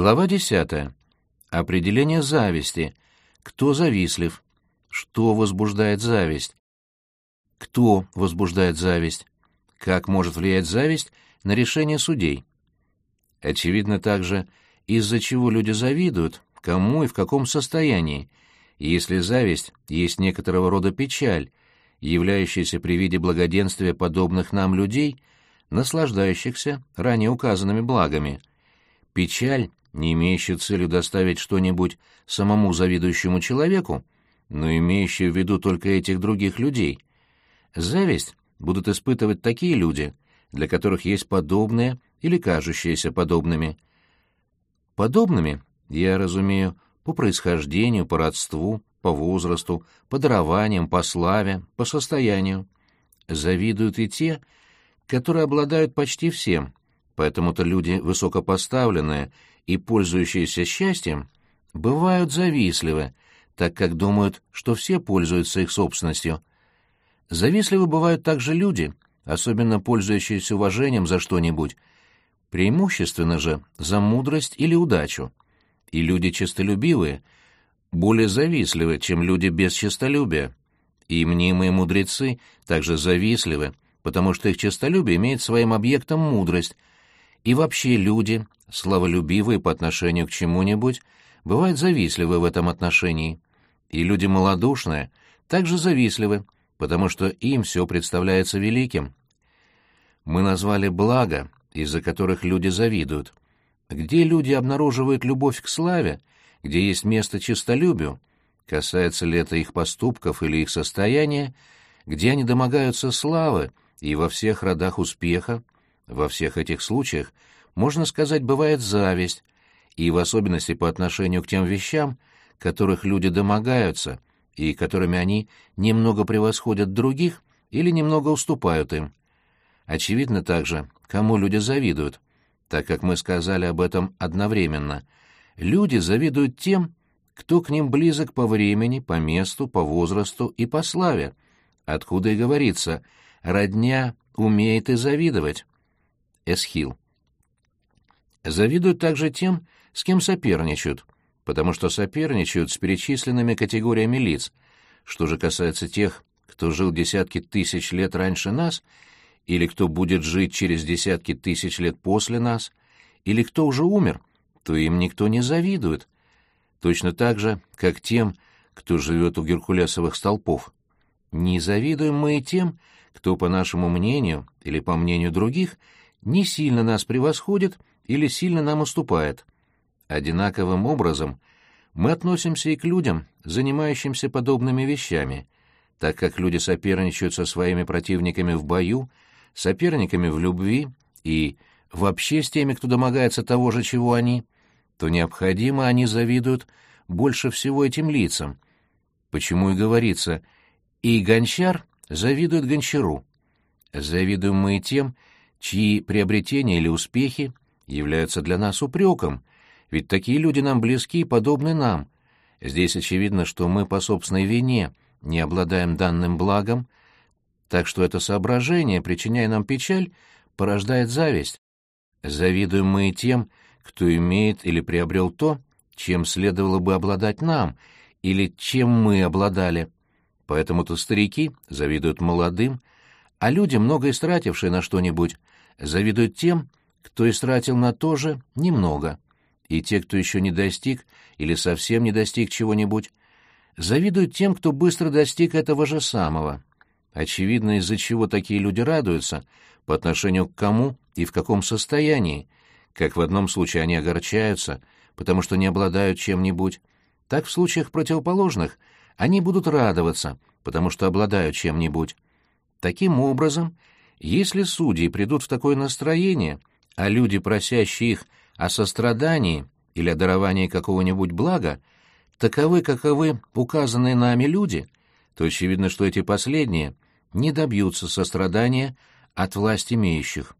Глава 10. Определение зависти. Кто завистлив? Что возбуждает зависть? Кто возбуждает зависть? Как может влиять зависть на решение судей? Очевидно также, из-за чего люди завидуют, кому и в каком состоянии, если зависть есть некоторого рода печаль, являющаяся при виде благоденствия подобных нам людей, наслаждающихся ранее указанными благами. Печаль не имеющая целью доставить что-нибудь самому завидующему человеку, но имеющая в виду только этих других людей. Зависть будут испытывать такие люди, для которых есть подобные или кажущиеся подобными. Подобными я разумею по происхождению, по родству, по возрасту, по дарованиям, по славе, по состоянию. Завидуют и те, которые обладают почти всем, поэтому-то люди высокопоставленные и пользующиеся счастьем бывают завистливы, так как думают, что все пользуются их собственностью. Завистливы бывают также люди, особенно пользующиеся уважением за что-нибудь, преимущественно же за мудрость или удачу. И люди честолюбивые более завистливы, чем люди без честолюбия. И мнимые мудрецы также завистливы, потому что их честолюбие имеет своим объектом мудрость, и вообще люди, славолюбивые по отношению к чему-нибудь, бывают завистливы в этом отношении. И люди малодушные также завистливы, потому что им все представляется великим. Мы назвали благо, из-за которых люди завидуют. Где люди обнаруживают любовь к славе, где есть место честолюбию, касается ли это их поступков или их состояния, где они домогаются славы и во всех родах успеха, во всех этих случаях можно сказать, бывает зависть, и в особенности по отношению к тем вещам, которых люди домогаются и которыми они немного превосходят других или немного уступают им. Очевидно также, кому люди завидуют, так как мы сказали об этом одновременно. Люди завидуют тем, кто к ним близок по времени, по месту, по возрасту и по славе, откуда и говорится «родня умеет и завидовать». Эсхил. Завидуют также тем, с кем соперничают, потому что соперничают с перечисленными категориями лиц. Что же касается тех, кто жил десятки тысяч лет раньше нас, или кто будет жить через десятки тысяч лет после нас, или кто уже умер, то им никто не завидует. Точно так же, как тем, кто живет у геркулесовых столпов. Не завидуем мы и тем, кто, по нашему мнению или по мнению других, не сильно нас превосходит или сильно нам уступает. Одинаковым образом мы относимся и к людям, занимающимся подобными вещами, так как люди соперничают со своими противниками в бою, соперниками в любви и вообще с теми, кто домогается того же, чего они, то необходимо они завидуют больше всего этим лицам. Почему и говорится «и гончар завидует гончару». Завидуем мы и тем, чьи приобретения или успехи являются для нас упреком, ведь такие люди нам близки и подобны нам. Здесь очевидно, что мы по собственной вине не обладаем данным благом, так что это соображение, причиняя нам печаль, порождает зависть. Завидуем мы и тем, кто имеет или приобрел то, чем следовало бы обладать нам, или чем мы обладали. Поэтому-то старики завидуют молодым, а люди, много истратившие на что-нибудь, завидуют тем, кто истратил на то же немного, и те, кто еще не достиг или совсем не достиг чего-нибудь, завидуют тем, кто быстро достиг этого же самого. Очевидно, из-за чего такие люди радуются, по отношению к кому и в каком состоянии, как в одном случае они огорчаются, потому что не обладают чем-нибудь, так в случаях противоположных они будут радоваться, потому что обладают чем-нибудь. Таким образом, если судьи придут в такое настроение, а люди, просящие их о сострадании или о даровании какого-нибудь блага, таковы, каковы указанные нами люди, то очевидно, что эти последние не добьются сострадания от власть имеющих.